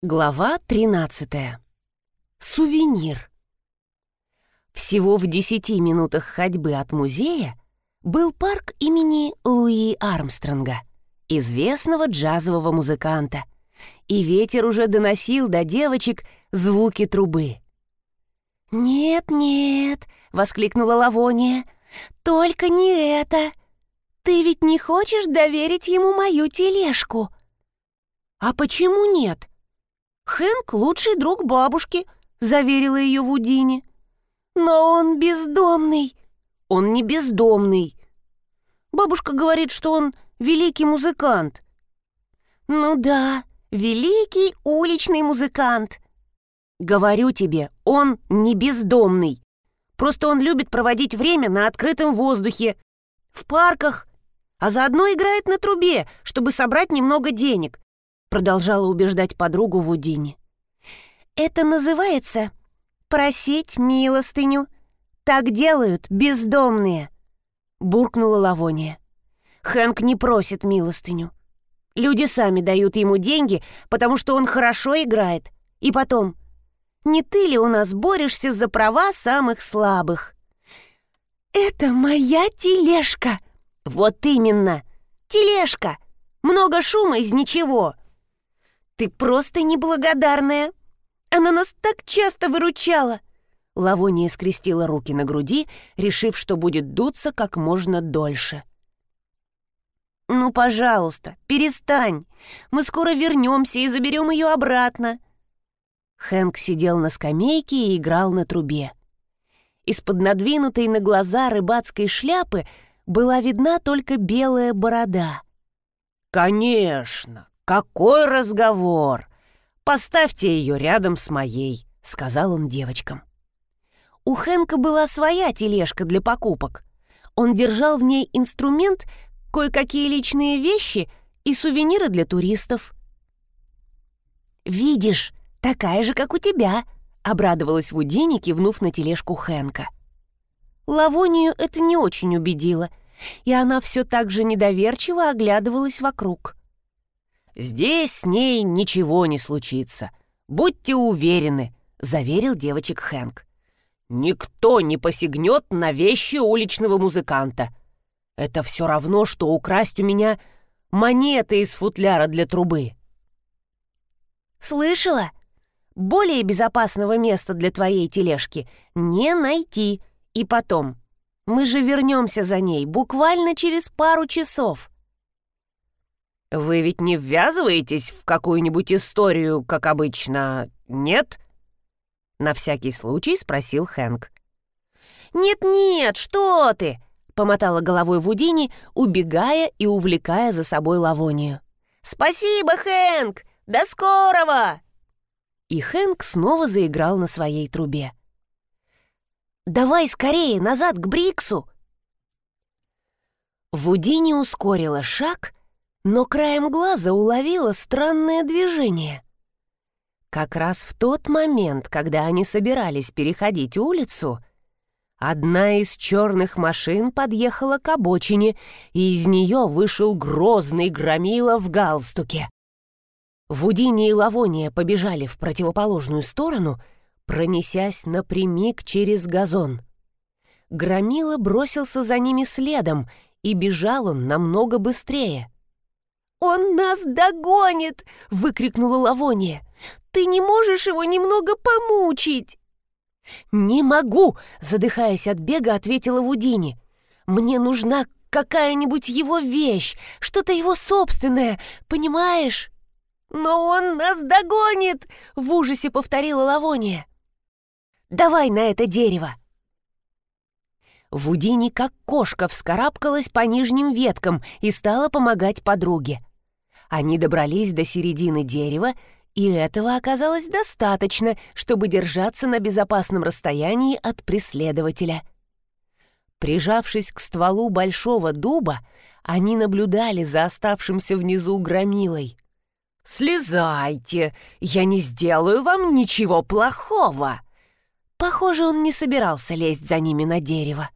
Глава 13. Сувенир. Всего в десяти минутах ходьбы от музея был парк имени Луи Армстронга, известного джазового музыканта, и ветер уже доносил до девочек звуки трубы. «Нет-нет», — воскликнула Лавония, — «только не это. Ты ведь не хочешь доверить ему мою тележку?» «А почему нет?» «Хэнк — лучший друг бабушки», — заверила ее Вудини. «Но он бездомный». «Он не бездомный». Бабушка говорит, что он великий музыкант. «Ну да, великий уличный музыкант». «Говорю тебе, он не бездомный. Просто он любит проводить время на открытом воздухе, в парках, а заодно играет на трубе, чтобы собрать немного денег продолжала убеждать подругу Вудини. «Это называется просить милостыню. Так делают бездомные», — буркнула Лавония. «Хэнк не просит милостыню. Люди сами дают ему деньги, потому что он хорошо играет. И потом, не ты ли у нас борешься за права самых слабых?» «Это моя тележка!» «Вот именно! Тележка! Много шума из ничего!» «Ты просто неблагодарная! Она нас так часто выручала!» Лавония скрестила руки на груди, решив, что будет дуться как можно дольше. «Ну, пожалуйста, перестань! Мы скоро вернемся и заберем ее обратно!» Хэнк сидел на скамейке и играл на трубе. Из-под надвинутой на глаза рыбацкой шляпы была видна только белая борода. «Конечно! «Какой разговор! Поставьте ее рядом с моей», — сказал он девочкам. У Хэнка была своя тележка для покупок. Он держал в ней инструмент, кое-какие личные вещи и сувениры для туристов. «Видишь, такая же, как у тебя», — обрадовалась Вудини, кивнув на тележку Хэнка. Лавонию это не очень убедило, и она все так же недоверчиво оглядывалась вокруг. «Здесь с ней ничего не случится. Будьте уверены», — заверил девочек Хэнк. «Никто не посягнет на вещи уличного музыканта. Это все равно, что украсть у меня монеты из футляра для трубы». «Слышала? Более безопасного места для твоей тележки не найти. И потом, мы же вернемся за ней буквально через пару часов». «Вы ведь не ввязываетесь в какую-нибудь историю, как обычно, нет?» На всякий случай спросил Хэнк. «Нет-нет, что ты!» — помотала головой Вудини, убегая и увлекая за собой Лавонию. «Спасибо, Хэнк! До скорого!» И Хэнк снова заиграл на своей трубе. «Давай скорее назад к Бриксу!» Вудини ускорила шаг — но краем глаза уловила странное движение. Как раз в тот момент, когда они собирались переходить улицу, одна из черных машин подъехала к обочине, и из нее вышел грозный громила в галстуке. Вудини и Лавония побежали в противоположную сторону, пронесясь напрямик через газон. Громила бросился за ними следом, и бежал он намного быстрее — «Он нас догонит!» — выкрикнула Лавония. «Ты не можешь его немного помучить?» «Не могу!» — задыхаясь от бега, ответила Вудини. «Мне нужна какая-нибудь его вещь, что-то его собственное, понимаешь?» «Но он нас догонит!» — в ужасе повторила Лавония. «Давай на это дерево!» Вудини, как кошка, вскарабкалась по нижним веткам и стала помогать подруге. Они добрались до середины дерева, и этого оказалось достаточно, чтобы держаться на безопасном расстоянии от преследователя. Прижавшись к стволу большого дуба, они наблюдали за оставшимся внизу громилой. «Слезайте! Я не сделаю вам ничего плохого!» Похоже, он не собирался лезть за ними на дерево.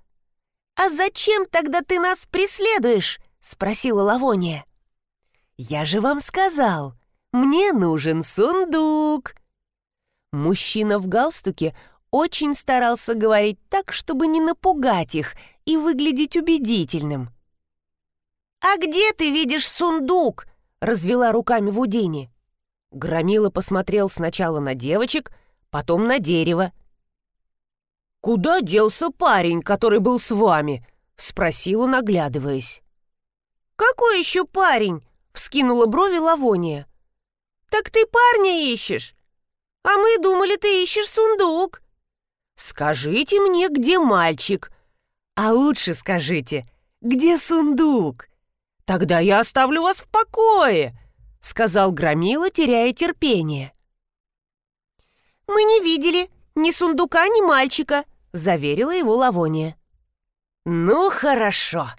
«А зачем тогда ты нас преследуешь?» — спросила Лавония. «Я же вам сказал, Мне нужен сундук!» Мужчина в галстуке очень старался говорить так, чтобы не напугать их и выглядеть убедительным. «А где ты видишь сундук?» — развела руками Вудини. Громила посмотрел сначала на девочек, потом на дерево. «Куда делся парень, который был с вами?» — спросил он, оглядываясь. «Какой еще парень?» — вскинула брови Лавония. «Так ты парня ищешь? А мы думали, ты ищешь сундук». «Скажите мне, где мальчик?» «А лучше скажите, где сундук?» «Тогда я оставлю вас в покое», — сказал Громила, теряя терпение. «Мы не видели ни сундука, ни мальчика», — заверила его Лавония. «Ну, хорошо.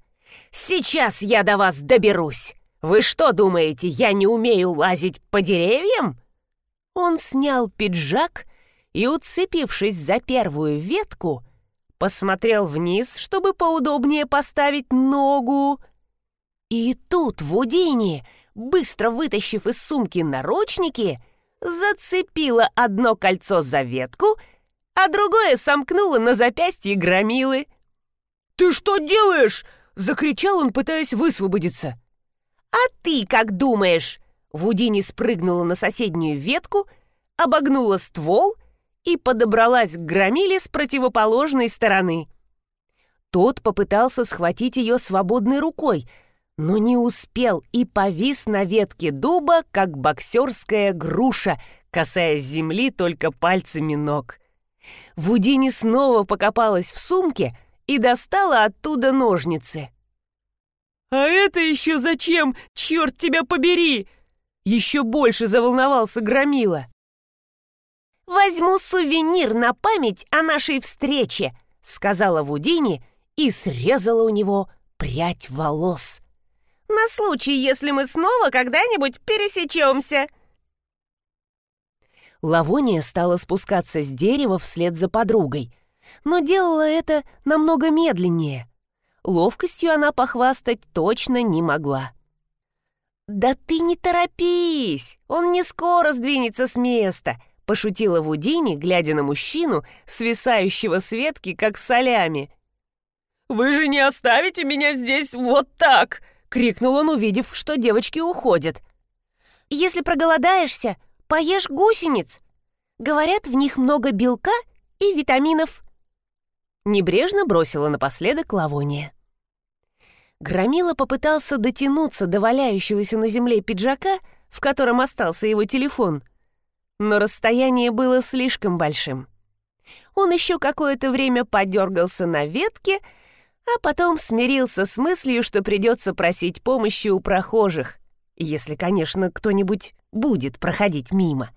Сейчас я до вас доберусь. Вы что думаете, я не умею лазить по деревьям?» Он снял пиджак и, уцепившись за первую ветку, посмотрел вниз, чтобы поудобнее поставить ногу. И тут Вудини, быстро вытащив из сумки наручники, зацепила одно кольцо за ветку, а другое сомкнула на запястье громилы. «Ты что делаешь?» — закричал он, пытаясь высвободиться. «А ты как думаешь?» Вудини спрыгнула на соседнюю ветку, обогнула ствол и подобралась к громиле с противоположной стороны. Тот попытался схватить ее свободной рукой, но не успел и повис на ветке дуба, как боксерская груша, касаясь земли только пальцами ног. Вудини снова покопалась в сумке и достала оттуда ножницы. «А это еще зачем? Черт тебя побери!» Еще больше заволновался Громила. «Возьму сувенир на память о нашей встрече», — сказала Вудини и срезала у него прядь волос. «На случай, если мы снова когда-нибудь пересечемся». Лавония стала спускаться с дерева вслед за подругой, но делала это намного медленнее. Ловкостью она похвастать точно не могла. «Да ты не торопись! Он не скоро сдвинется с места!» — пошутила Вудини, глядя на мужчину, свисающего с ветки, как солями. «Вы же не оставите меня здесь вот так!» — крикнул он, увидев, что девочки уходят. «Если проголодаешься, поешь гусениц. Говорят, в них много белка и витаминов». Небрежно бросила напоследок Лавония. Громила попытался дотянуться до валяющегося на земле пиджака, в котором остался его телефон, но расстояние было слишком большим. Он еще какое-то время подергался на ветке, а потом смирился с мыслью, что придется просить помощи у прохожих, если, конечно, кто-нибудь будет проходить мимо.